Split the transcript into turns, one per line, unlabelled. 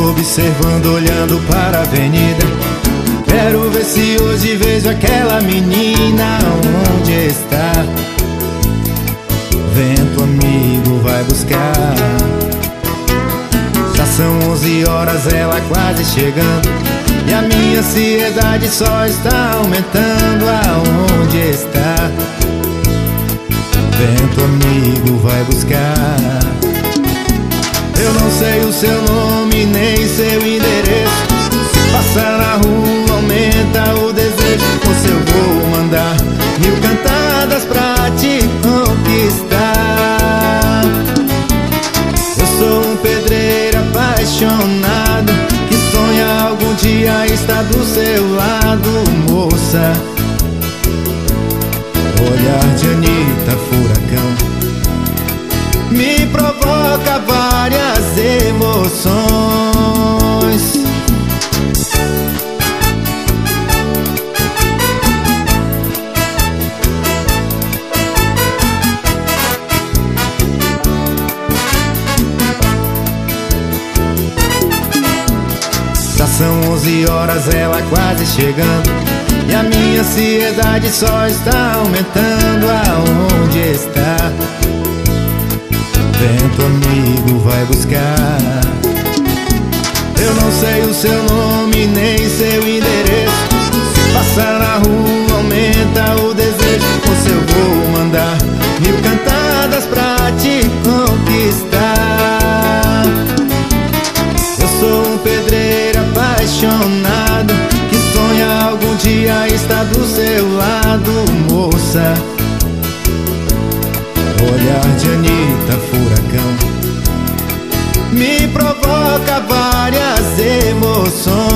Fico observando, olhando para a avenida. Quero ver se hoje vejo aquela menina onde está. Vento amigo vai buscar. Já são 11 horas, ela quase chegando. E a minha ansiedade só está aumentando. Aonde está? Vento amigo vai buscar. Sei o seu nome nem seu endereço. Se passar na rua, aumenta o desejo. Você eu vou mandar mil cantadas pra te conquistar. Eu sou um pedreiro apaixonado que sonha algum dia estar do seu lado, moça. Olhar de Anitta, furacão me provoca várias emoções. Já são 11 horas, ela quase chegando. E a minha ansiedade só está aumentando. Amigo vai buscar. Eu não sei o seu nome nem seu endereço. Se passar na rua aumenta o desejo. Você eu vou mandar mil cantadas pra te conquistar. Eu sou um pedreiro apaixonado Que sonha algum dia estar do seu lado, moça. Olhar de Anitta, furacão Me provoca várias emoções